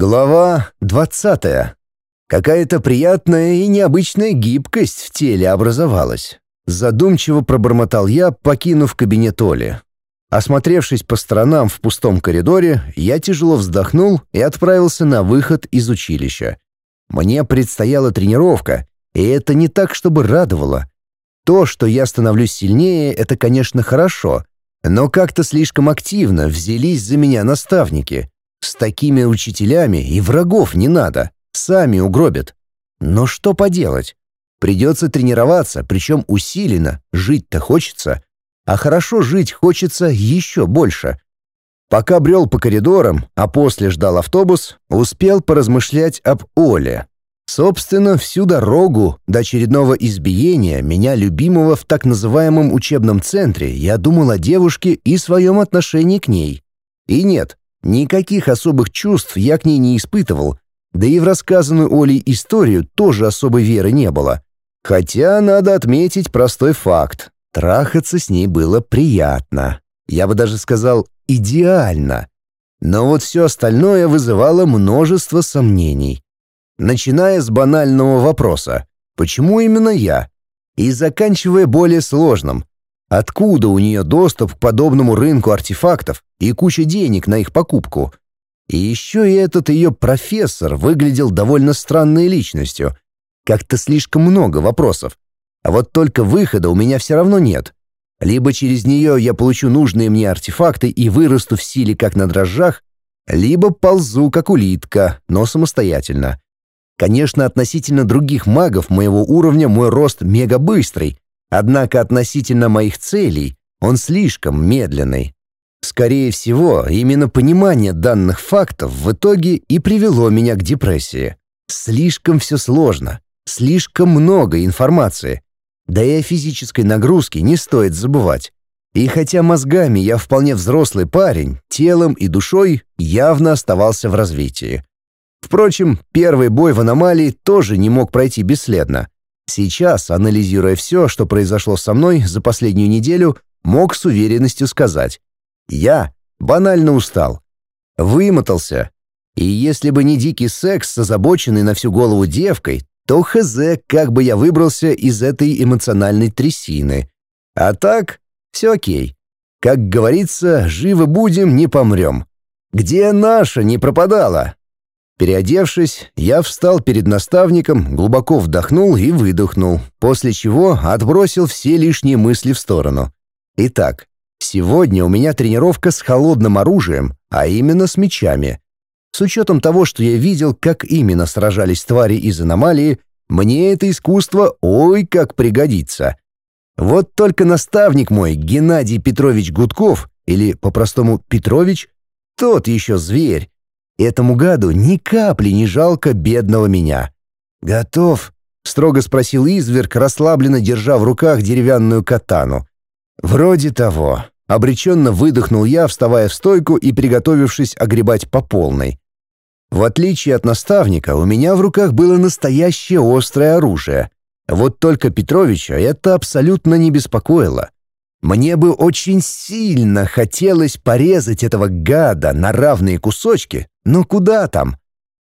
Глава двадцатая. Какая-то приятная и необычная гибкость в теле образовалась. Задумчиво пробормотал я, покинув кабинет Оли. Осмотревшись по сторонам в пустом коридоре, я тяжело вздохнул и отправился на выход из училища. Мне предстояла тренировка, и это не так, чтобы радовало. То, что я становлюсь сильнее, это, конечно, хорошо, но как-то слишком активно взялись за меня наставники. С такими учителями и врагов не надо, сами угробят. Но что поделать? Придется тренироваться, причем усиленно, жить-то хочется. А хорошо жить хочется еще больше. Пока брел по коридорам, а после ждал автобус, успел поразмышлять об Оле. Собственно, всю дорогу до очередного избиения меня любимого в так называемом учебном центре я думал о девушке и своем отношении к ней. И нет, никаких особых чувств я к ней не испытывал, да и в рассказанную Олей историю тоже особой веры не было. Хотя надо отметить простой факт. Трахаться с ней было приятно. Я бы даже сказал, идеально. Но вот все остальное вызывало множество сомнений. Начиная с банального вопроса «Почему именно я?» и заканчивая более сложным «Откуда у нее доступ к подобному рынку артефактов и куча денег на их покупку?» И еще и этот ее профессор выглядел довольно странной личностью. Как-то слишком много вопросов. А вот только выхода у меня все равно нет. Либо через нее я получу нужные мне артефакты и вырасту в силе как на дрожжах, либо ползу как улитка, но самостоятельно. Конечно, относительно других магов моего уровня мой рост мега быстрый, однако относительно моих целей он слишком медленный. Скорее всего, именно понимание данных фактов в итоге и привело меня к депрессии. Слишком все сложно, слишком много информации. Да и о физической нагрузке не стоит забывать. И хотя мозгами я вполне взрослый парень, телом и душой явно оставался в развитии. Впрочем, первый бой в аномалии тоже не мог пройти бесследно. Сейчас, анализируя все, что произошло со мной за последнюю неделю, мог с уверенностью сказать. Я банально устал. Вымотался. И если бы не дикий секс с озабоченной на всю голову девкой, то хз, как бы я выбрался из этой эмоциональной трясины. А так, все окей. Как говорится, живы будем, не помрем. Где наша не пропадала? Переодевшись, я встал перед наставником, глубоко вдохнул и выдохнул, после чего отбросил все лишние мысли в сторону. Итак, сегодня у меня тренировка с холодным оружием, а именно с мечами. С учетом того, что я видел, как именно сражались твари из аномалии, мне это искусство ой как пригодится. Вот только наставник мой, Геннадий Петрович Гудков, или по-простому Петрович, тот еще зверь, Этому гаду ни капли не жалко бедного меня. «Готов?» — строго спросил изверг, расслабленно держа в руках деревянную катану. «Вроде того». Обреченно выдохнул я, вставая в стойку и приготовившись огребать по полной. В отличие от наставника, у меня в руках было настоящее острое оружие. Вот только Петровича это абсолютно не беспокоило. Мне бы очень сильно хотелось порезать этого гада на равные кусочки, но куда там?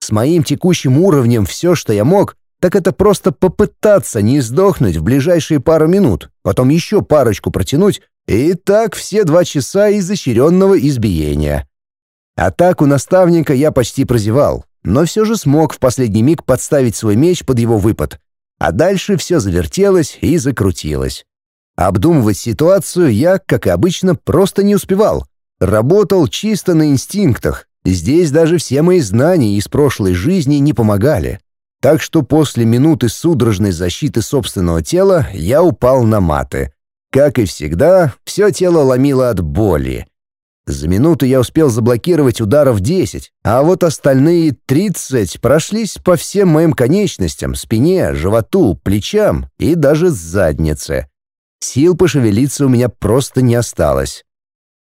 С моим текущим уровнем все, что я мог, так это просто попытаться не сдохнуть в ближайшие пару минут, потом еще парочку протянуть, и так все два часа изощренного избиения. Атаку наставника я почти прозевал, но все же смог в последний миг подставить свой меч под его выпад. А дальше все завертелось и закрутилось. Обдумывать ситуацию я, как и обычно, просто не успевал. Работал чисто на инстинктах. Здесь даже все мои знания из прошлой жизни не помогали. Так что после минуты судорожной защиты собственного тела я упал на маты. Как и всегда, все тело ломило от боли. За минуту я успел заблокировать ударов 10, а вот остальные 30 прошлись по всем моим конечностям, спине, животу, плечам и даже заднице. Сил пошевелиться у меня просто не осталось.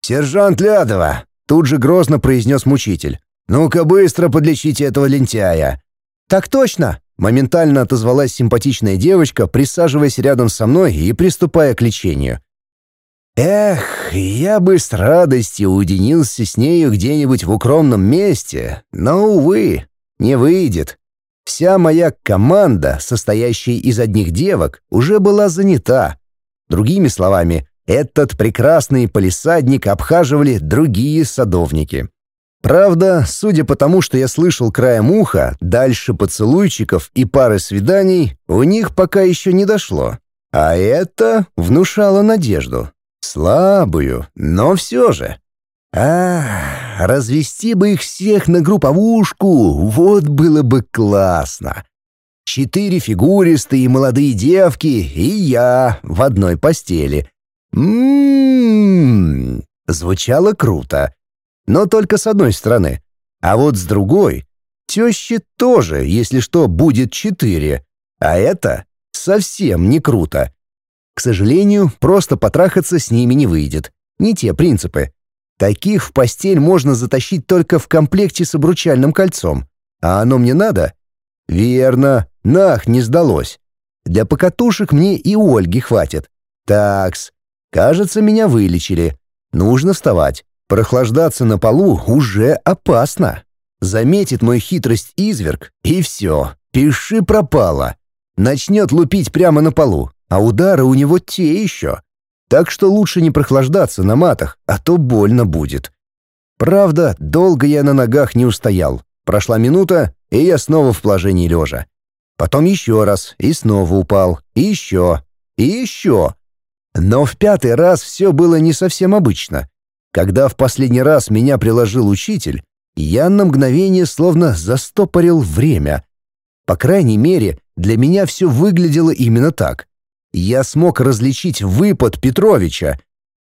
«Сержант Лядова!» — тут же грозно произнес мучитель. «Ну-ка быстро подлечите этого лентяя!» «Так точно!» — моментально отозвалась симпатичная девочка, присаживаясь рядом со мной и приступая к лечению. Эх, я бы с радостью уединился с нею где-нибудь в укромном месте, но, увы, не выйдет. Вся моя команда, состоящая из одних девок, уже была занята. Другими словами, этот прекрасный полисадник обхаживали другие садовники. Правда, судя по тому, что я слышал краем уха, дальше поцелуйчиков и пары свиданий у них пока еще не дошло. А это внушало надежду. Слабую, но все же. А, развести бы их всех на групповушку, вот было бы классно. Четыре фигуристые молодые девки и я в одной постели. Ммм, звучало круто. Но только с одной стороны. А вот с другой, тещи тоже, если что, будет четыре. А это совсем не круто. К сожалению, просто потрахаться с ними не выйдет. Не те принципы. Таких в постель можно затащить только в комплекте с обручальным кольцом. А оно мне надо? Верно, нах, не сдалось. Для покатушек мне и Ольги хватит. Такс, кажется, меня вылечили. Нужно вставать. Прохлаждаться на полу уже опасно. Заметит мою хитрость изверг, и все, пиши пропало. Начнет лупить прямо на полу, а удары у него те еще. Так что лучше не прохлаждаться на матах, а то больно будет. Правда, долго я на ногах не устоял. Прошла минута, и я снова в положении лежа. Потом еще раз, и снова упал, и еще, и еще. Но в пятый раз все было не совсем обычно. Когда в последний раз меня приложил учитель, я на мгновение словно застопорил время. По крайней мере, для меня все выглядело именно так я смог различить выпад Петровича.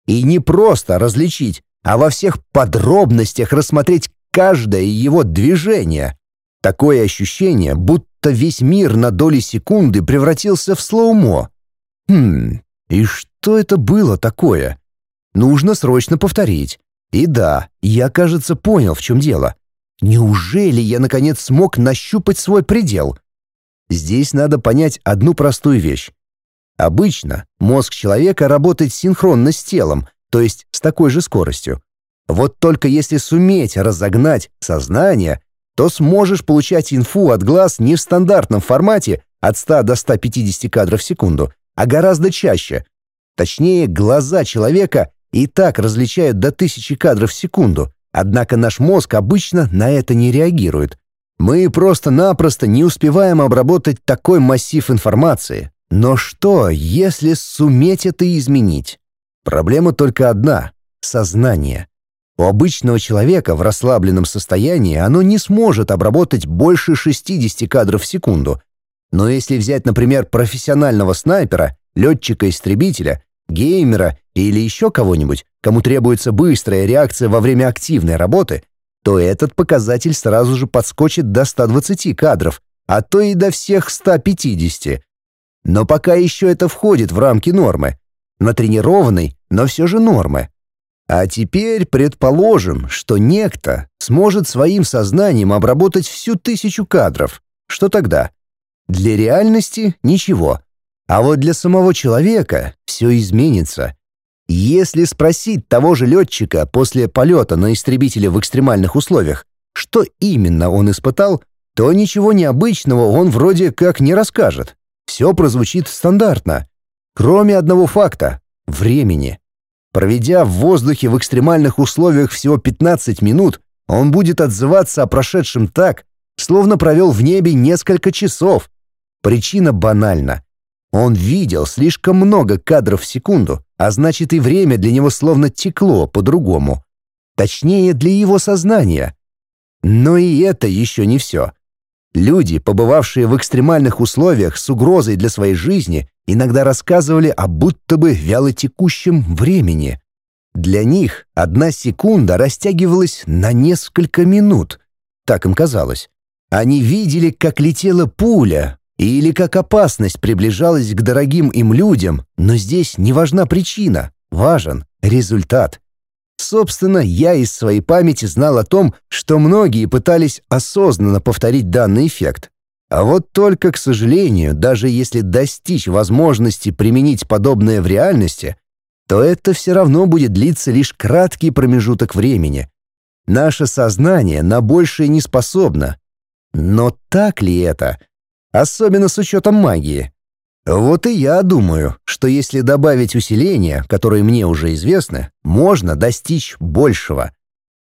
И не просто различить, а во всех подробностях рассмотреть каждое его движение. Такое ощущение, будто весь мир на доли секунды превратился в слоумо. Хм, и что это было такое? Нужно срочно повторить. И да, я, кажется, понял, в чем дело. Неужели я, наконец, смог нащупать свой предел? Здесь надо понять одну простую вещь. Обычно мозг человека работает синхронно с телом, то есть с такой же скоростью. Вот только если суметь разогнать сознание, то сможешь получать инфу от глаз не в стандартном формате от 100 до 150 кадров в секунду, а гораздо чаще. Точнее, глаза человека и так различают до 1000 кадров в секунду, однако наш мозг обычно на это не реагирует. Мы просто-напросто не успеваем обработать такой массив информации, но что, если суметь это изменить? Проблема только одна — сознание. У обычного человека в расслабленном состоянии оно не сможет обработать больше 60 кадров в секунду. Но если взять, например, профессионального снайпера, летчика-истребителя, геймера или еще кого-нибудь, кому требуется быстрая реакция во время активной работы, то этот показатель сразу же подскочит до 120 кадров, а то и до всех 150. Но пока еще это входит в рамки нормы. Натренированной, но все же нормы. А теперь предположим, что некто сможет своим сознанием обработать всю тысячу кадров. Что тогда? Для реальности — ничего. А вот для самого человека все изменится. Если спросить того же летчика после полета на истребителе в экстремальных условиях, что именно он испытал, то ничего необычного он вроде как не расскажет все прозвучит стандартно. Кроме одного факта — времени. Проведя в воздухе в экстремальных условиях всего 15 минут, он будет отзываться о прошедшем так, словно провел в небе несколько часов. Причина банальна. Он видел слишком много кадров в секунду, а значит и время для него словно текло по-другому. Точнее, для его сознания. Но и это еще не все. Люди, побывавшие в экстремальных условиях с угрозой для своей жизни, иногда рассказывали о будто бы вялотекущем времени. Для них одна секунда растягивалась на несколько минут. Так им казалось. Они видели, как летела пуля, или как опасность приближалась к дорогим им людям, но здесь не важна причина, важен результат. Собственно, я из своей памяти знал о том, что многие пытались осознанно повторить данный эффект. А вот только, к сожалению, даже если достичь возможности применить подобное в реальности, то это все равно будет длиться лишь краткий промежуток времени. Наше сознание на большее не способно. Но так ли это? Особенно с учетом магии. Вот и я думаю, что если добавить усиления, которые мне уже известны, можно достичь большего.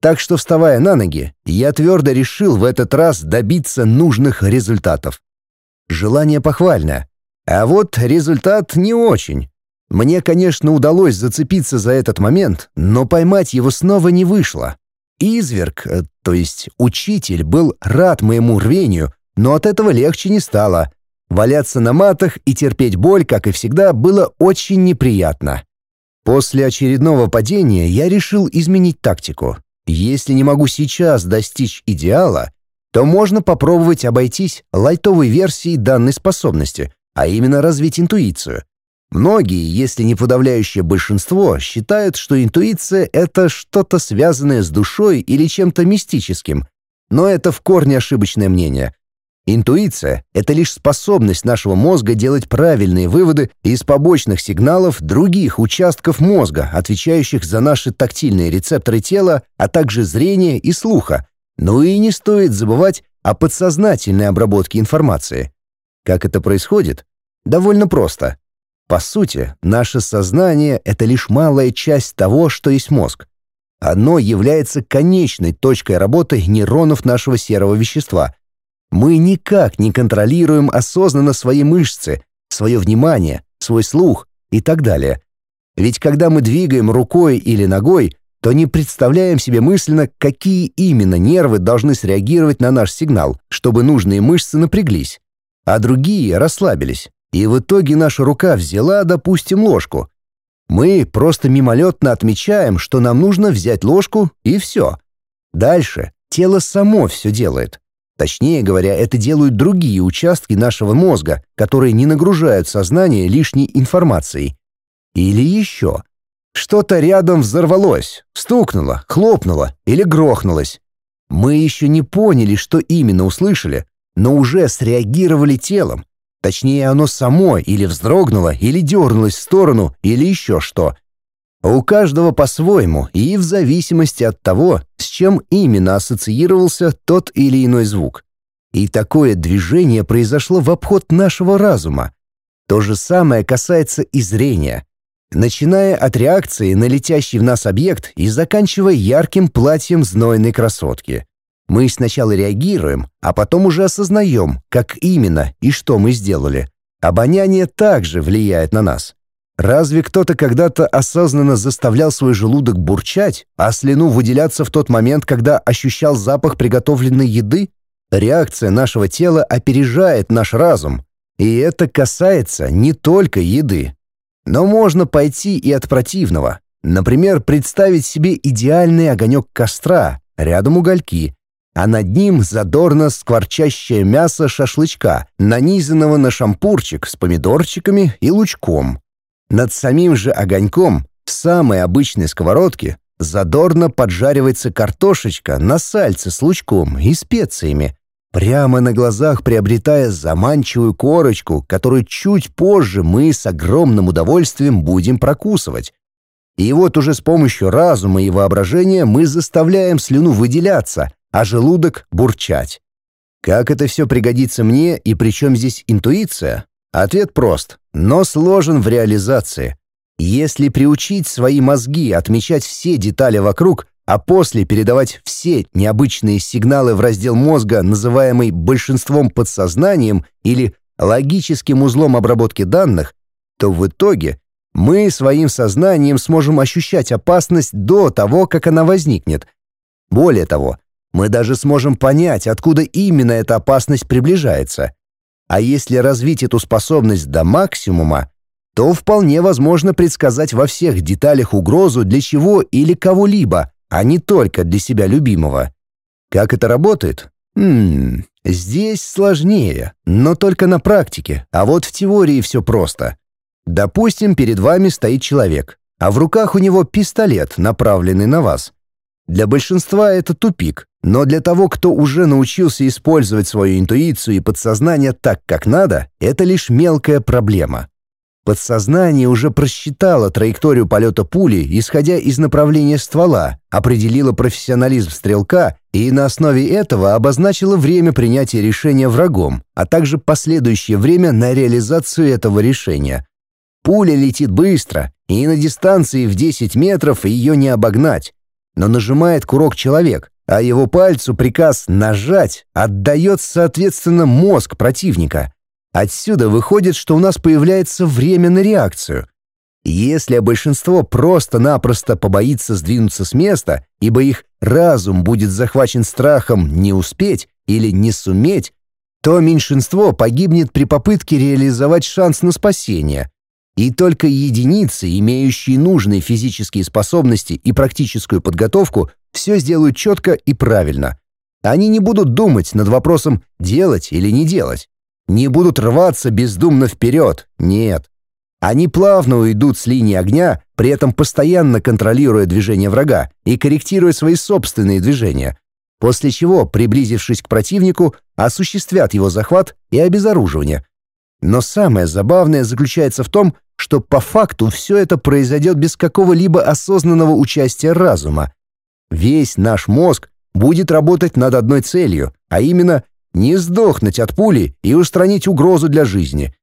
Так что, вставая на ноги, я твердо решил в этот раз добиться нужных результатов. Желание похвальное, а вот результат не очень. Мне, конечно, удалось зацепиться за этот момент, но поймать его снова не вышло. Изверг, э, то есть учитель, был рад моему рвению, но от этого легче не стало. Валяться на матах и терпеть боль, как и всегда, было очень неприятно. После очередного падения я решил изменить тактику. Если не могу сейчас достичь идеала, то можно попробовать обойтись лайтовой версией данной способности, а именно развить интуицию. Многие, если не подавляющее большинство, считают, что интуиция — это что-то связанное с душой или чем-то мистическим. Но это в корне ошибочное мнение. Интуиция — это лишь способность нашего мозга делать правильные выводы из побочных сигналов других участков мозга, отвечающих за наши тактильные рецепторы тела, а также зрения и слуха. Ну и не стоит забывать о подсознательной обработке информации. Как это происходит? Довольно просто. По сути, наше сознание — это лишь малая часть того, что есть мозг. Оно является конечной точкой работы нейронов нашего серого вещества — мы никак не контролируем осознанно свои мышцы, свое внимание, свой слух и так далее. Ведь когда мы двигаем рукой или ногой, то не представляем себе мысленно, какие именно нервы должны среагировать на наш сигнал, чтобы нужные мышцы напряглись, а другие расслабились. И в итоге наша рука взяла, допустим, ложку. Мы просто мимолетно отмечаем, что нам нужно взять ложку, и все. Дальше тело само все делает. Точнее говоря, это делают другие участки нашего мозга, которые не нагружают сознание лишней информацией. Или еще. Что-то рядом взорвалось, стукнуло, хлопнуло или грохнулось. Мы еще не поняли, что именно услышали, но уже среагировали телом. Точнее, оно само или вздрогнуло, или дернулось в сторону, или еще что — у каждого по-своему и в зависимости от того, с чем именно ассоциировался тот или иной звук. И такое движение произошло в обход нашего разума. То же самое касается и зрения. Начиная от реакции на летящий в нас объект и заканчивая ярким платьем знойной красотки. Мы сначала реагируем, а потом уже осознаем, как именно и что мы сделали. Обоняние также влияет на нас. Разве кто-то когда-то осознанно заставлял свой желудок бурчать, а слюну выделяться в тот момент, когда ощущал запах приготовленной еды? Реакция нашего тела опережает наш разум. И это касается не только еды. Но можно пойти и от противного. Например, представить себе идеальный огонек костра, рядом угольки, а над ним задорно скворчащее мясо шашлычка, нанизанного на шампурчик с помидорчиками и лучком. Над самим же огоньком, в самой обычной сковородке, задорно поджаривается картошечка на сальце с лучком и специями, прямо на глазах приобретая заманчивую корочку, которую чуть позже мы с огромным удовольствием будем прокусывать. И вот уже с помощью разума и воображения мы заставляем слюну выделяться, а желудок бурчать. Как это все пригодится мне и при чем здесь интуиция? Ответ прост, но сложен в реализации. Если приучить свои мозги отмечать все детали вокруг, а после передавать все необычные сигналы в раздел мозга, называемый большинством подсознанием или логическим узлом обработки данных, то в итоге мы своим сознанием сможем ощущать опасность до того, как она возникнет. Более того, мы даже сможем понять, откуда именно эта опасность приближается. А если развить эту способность до максимума, то вполне возможно предсказать во всех деталях угрозу для чего или кого-либо, а не только для себя любимого. Как это работает? Хм, здесь сложнее, но только на практике, а вот в теории все просто. Допустим, перед вами стоит человек, а в руках у него пистолет, направленный на вас. Для большинства это тупик, но для того, кто уже научился использовать свою интуицию и подсознание так, как надо, это лишь мелкая проблема. Подсознание уже просчитало траекторию полета пули, исходя из направления ствола, определило профессионализм стрелка и на основе этого обозначило время принятия решения врагом, а также последующее время на реализацию этого решения. Пуля летит быстро, и на дистанции в 10 метров ее не обогнать. Но нажимает курок человек, а его пальцу приказ «нажать» отдает, соответственно, мозг противника — Отсюда выходит, что у нас появляется время на реакцию. Если большинство просто-напросто побоится сдвинуться с места, ибо их разум будет захвачен страхом не успеть или не суметь, то меньшинство погибнет при попытке реализовать шанс на спасение. И только единицы, имеющие нужные физические способности и практическую подготовку, все сделают четко и правильно. Они не будут думать над вопросом «делать или не делать» не будут рваться бездумно вперед, нет. Они плавно уйдут с линии огня, при этом постоянно контролируя движение врага и корректируя свои собственные движения, после чего, приблизившись к противнику, осуществят его захват и обезоруживание. Но самое забавное заключается в том, что по факту все это произойдет без какого-либо осознанного участия разума. Весь наш мозг будет работать над одной целью, а именно не сдохнуть от пули и устранить угрозу для жизни.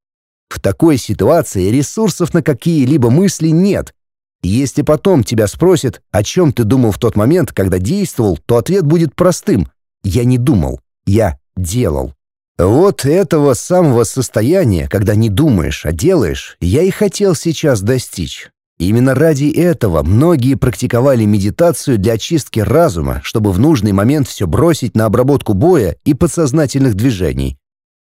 В такой ситуации ресурсов на какие-либо мысли нет. Если потом тебя спросят, о чем ты думал в тот момент, когда действовал, то ответ будет простым. Я не думал, я делал. Вот этого самого состояния, когда не думаешь, а делаешь, я и хотел сейчас достичь. Именно ради этого многие практиковали медитацию для очистки разума, чтобы в нужный момент все бросить на обработку боя и подсознательных движений.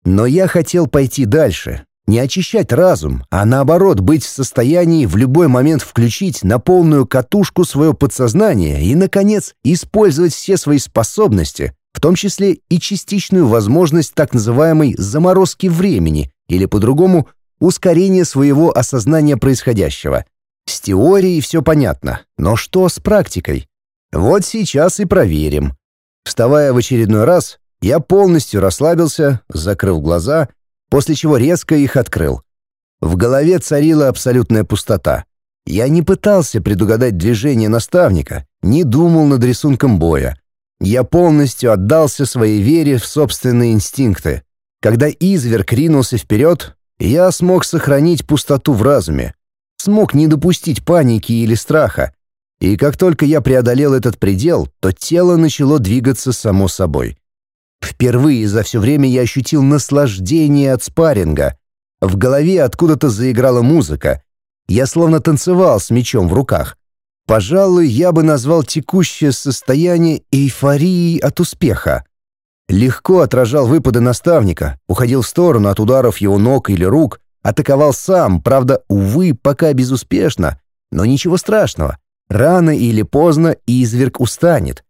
Но я хотел пойти дальше, не очищать разум, а наоборот быть в состоянии в любой момент включить на полную катушку свое подсознание и, наконец, использовать все свои способности, том числе и частичную возможность так называемой заморозки времени или, по-другому, ускорения своего осознания происходящего – с теорией все понятно, но что с практикой? Вот сейчас и проверим. Вставая в очередной раз, я полностью расслабился, закрыл глаза, после чего резко их открыл. В голове царила абсолютная пустота. Я не пытался предугадать движение наставника, не думал над рисунком боя. Я полностью отдался своей вере в собственные инстинкты. Когда изверг ринулся вперед, я смог сохранить пустоту в разуме, смог не допустить паники или страха. И как только я преодолел этот предел, то тело начало двигаться само собой. Впервые за все время я ощутил наслаждение от спарринга. В голове откуда-то заиграла музыка. Я словно танцевал с мечом в руках. Пожалуй, я бы назвал текущее состояние эйфорией от успеха. Легко отражал выпады наставника, уходил в сторону от ударов его ног или рук, Атаковал сам, правда, увы, пока безуспешно. Но ничего страшного. Рано или поздно изверг устанет.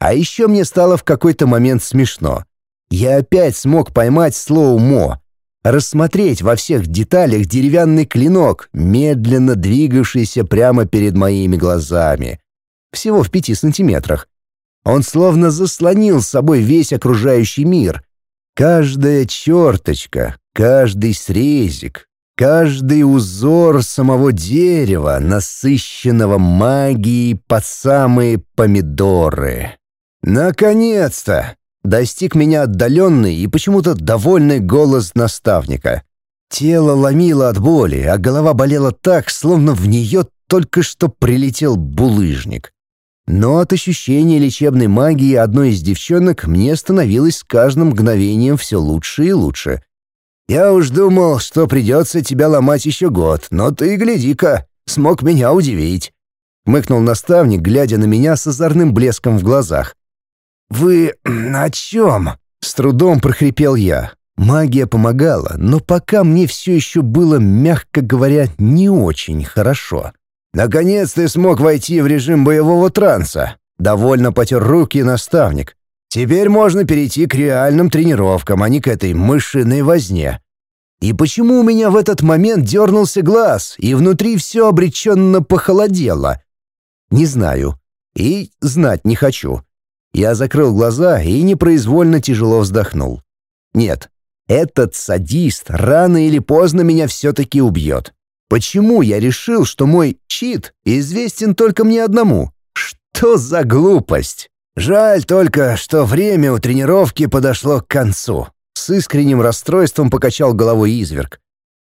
А еще мне стало в какой-то момент смешно. Я опять смог поймать слоу-мо, рассмотреть во всех деталях деревянный клинок, медленно двигавшийся прямо перед моими глазами. Всего в пяти сантиметрах. Он словно заслонил с собой весь окружающий мир. Каждая черточка, Каждый срезик, каждый узор самого дерева, насыщенного магией под самые помидоры. Наконец-то! Достиг меня отдаленный и почему-то довольный голос наставника. Тело ломило от боли, а голова болела так, словно в нее только что прилетел булыжник. Но от ощущения лечебной магии одной из девчонок мне становилось с каждым мгновением все лучше и лучше. Я уж думал, что придется тебя ломать еще год, но ты, гляди-ка, смог меня удивить». Мыкнул наставник, глядя на меня с озорным блеском в глазах. «Вы о чем?» — с трудом прохрипел я. Магия помогала, но пока мне все еще было, мягко говоря, не очень хорошо. «Наконец ты смог войти в режим боевого транса», — довольно потер руки наставник. Теперь можно перейти к реальным тренировкам, а не к этой мышиной возне. И почему у меня в этот момент дернулся глаз, и внутри все обреченно похолодело? Не знаю. И знать не хочу. Я закрыл глаза и непроизвольно тяжело вздохнул. Нет, этот садист рано или поздно меня все-таки убьет. Почему я решил, что мой чит известен только мне одному? Что за глупость? Жаль только, что время у тренировки подошло к концу. С искренним расстройством покачал головой изверг.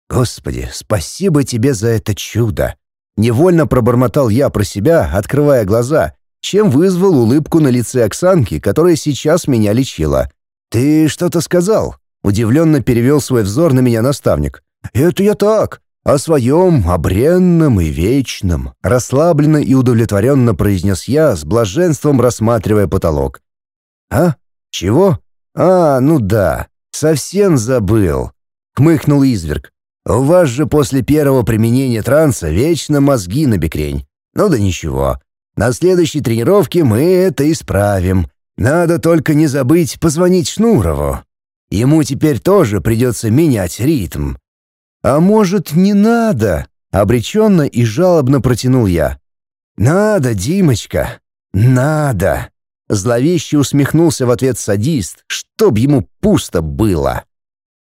«Господи, спасибо тебе за это чудо!» Невольно пробормотал я про себя, открывая глаза, чем вызвал улыбку на лице Оксанки, которая сейчас меня лечила. «Ты что-то сказал?» Удивленно перевел свой взор на меня наставник. «Это я так, о своем, о бренном и вечном», расслабленно и удовлетворенно произнес я, с блаженством рассматривая потолок. «А? Чего? А, ну да, совсем забыл», — хмыкнул изверг. У вас же после первого применения транса вечно мозги на бекрень. Ну да ничего. На следующей тренировке мы это исправим. Надо только не забыть позвонить Шнурову. Ему теперь тоже придется менять ритм. А может, не надо? Обреченно и жалобно протянул я. «Надо, Димочка, надо!» Зловеще усмехнулся в ответ садист, чтоб ему пусто было.